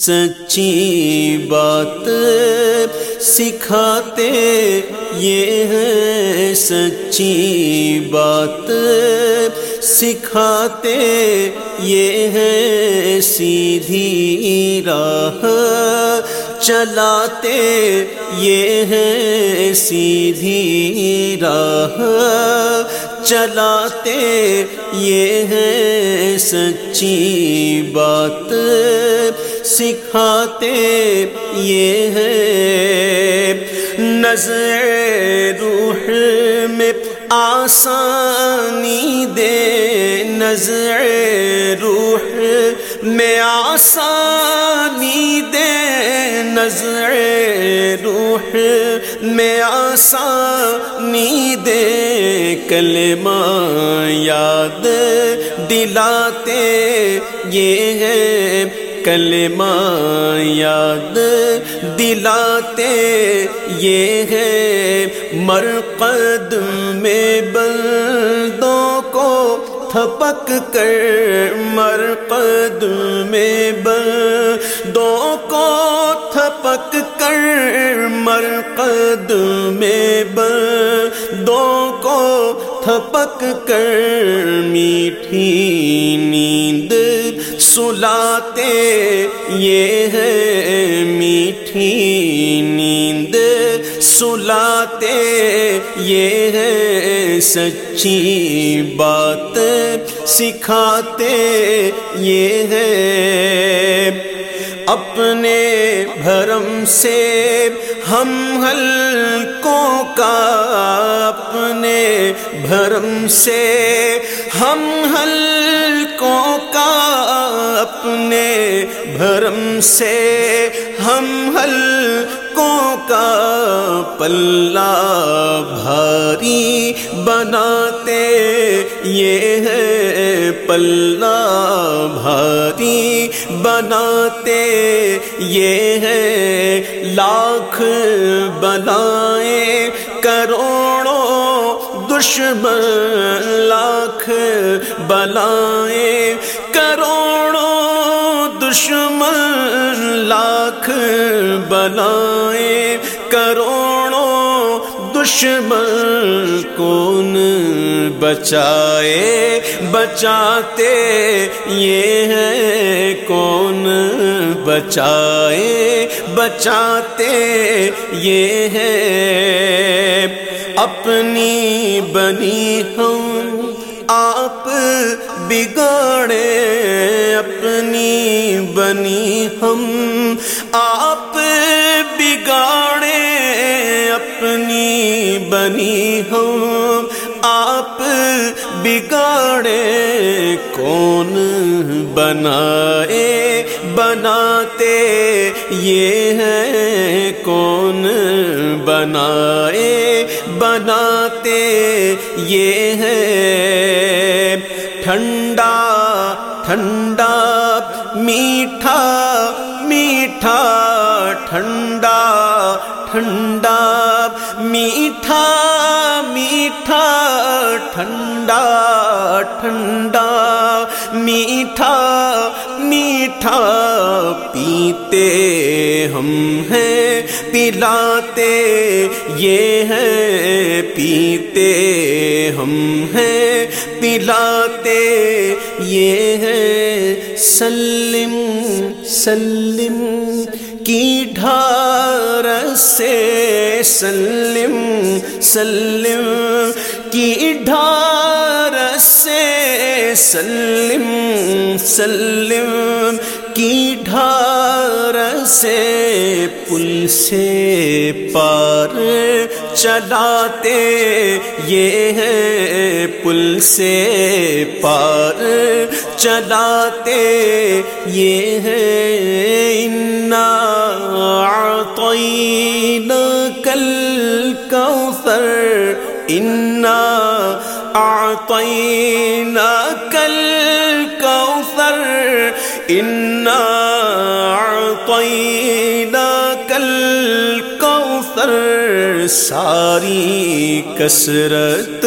سچی بات سکھاتے، یہ ہے سچی بات سکھاتے، یہ ہے سیدھی راہ چلاتے، یہ ہے سیدھی راہ چلاتے، یہ ہے سچی بات سکھاتے یہ ہے نظر روح میں آسانی دے۔ نظر روح میں آسانی دے۔ نظر روح میں آسانی دے۔ کلمہ یاد دلاتے یہ ہے کلمہ یاد دلاتے یہ ہے مرقد میں بندوں کو تھپک کر مرقد میں بندوں کو تھپک کر مرقد میں بندوں کو تھپک کر میٹھی نیند سلاتے، یہ ہے میٹھی نیند۔ سلاتے، یہ ہے سچی بات۔ سکھاتے، یہ ہے اپنے بھرم سے۔ ہم ہلکوں کا اپنے بھرم سے۔ ہم ہلکوں اپنے بھرم سے ہم ہلکوں کا پلہ بھاری بناتے، یہ ہے پلہ بھاری بناتے، یہ ہے لاکھ بنائے کروڑوں دشمن، لاکھ بلائے کروڑوں دشمن لاکھ بلائے کروڑوں دشمن کون بچائے بچاتے یہ ہے کون بچائے بچاتے یہ ہے اپنی بنی ہم آپ بگاڑے اپنی بنی ہم۔ آپ بگاڑے اپنی بنی ہم۔ آپ بگاڑے کون بنائے، بناتے یہ ہے کون بنائے، بناتے یہ ہے ٹھنڈا ٹھنڈا، میٹھا میٹھا، ٹھنڈا ٹھنڈا، میٹھا میٹھا، ٹھنڈا ٹھنڈا، میٹھا میٹھا پیتے ہم ہیں، پلاتے یہ ہے پیتے ہم ہیں، پلاتے یہ ہے سلم سلم کی ڈھار سے، سلم سلم کی ڈھار سلم سلم، کی ڈھار سے پل سے پار چلاتے یہ ہے پل سے پار چلاتے یہ ہے کل کوثر انا اعطینا کل کوثر ساری کسرت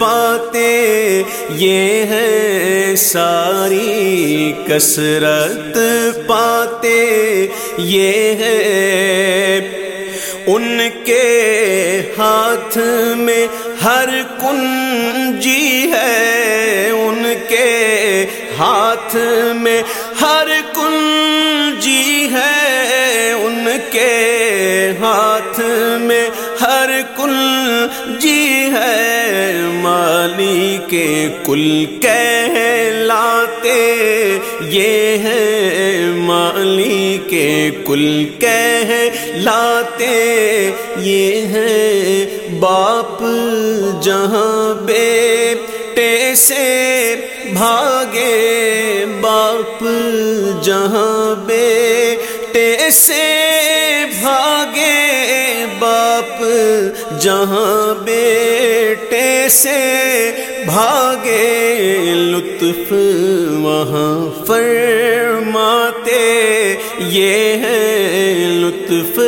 پاتے، یہ ہے ساری کسرت پاتے، یہ ہے ان کے ہاتھ میں ہر کنجی ہے، ان کے ہاتھ میں کے ہاتھ میں ہر کل جی ہے مالی کے کل کہلاتے یہ ہے مالی کے کل کہلاتے یہ ہے باپ جہاں بیٹے سے بھاگے باپ جہاں بیٹے سے بھاگے باپ، جہاں بیٹے سے بھاگے لطف وہاں فرماتے، یہ ہے لطف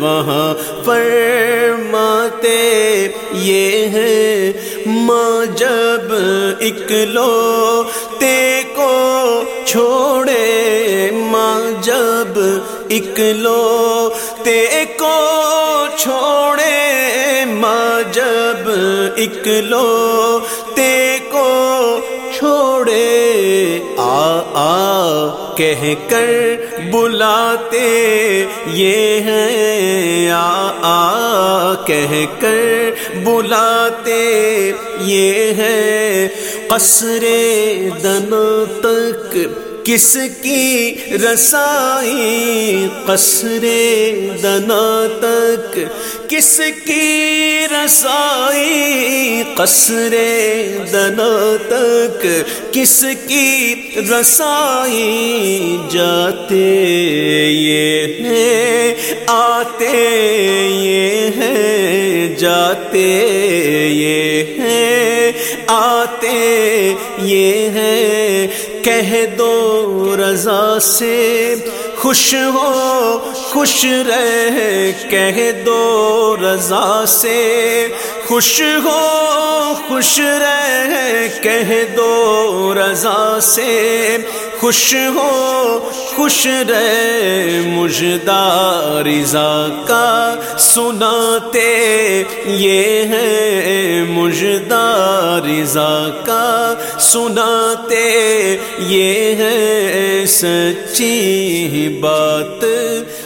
وہاں فرماتے، یہ ہے ماں جب اکلو اکلو تے کو چھوڑے ماں جب اکلو تے کو چھوڑے، آ آ، کہہ کر بلاتے یہ ہے آ آ، کہہ کر بلاتے یہ ہے قصر دنا تک کس کی رسائی قصر دنا تک؟ کس کی رسائی قصر دنا تک؟ کس کی رسائی جاتے یہ ہے آتے یہ ہے جاتے یہ ہے آتے یہ ہے کہہ دو رضا سے خوش ہو، خوش رہ، کہہ دو رضا سے خوش ہو، خوش رہ، کہہ دو رضا سے خوش ہو، خوش رہ مجدہ رضا کا۔ سناتے یہ ہے مجدہ رضا کا۔ سناتے یہ ہے سچی بات۔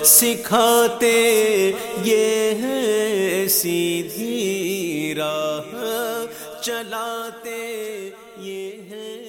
سکھاتے یہ ہے سیدھی راہ۔ چلاتے یہ ہے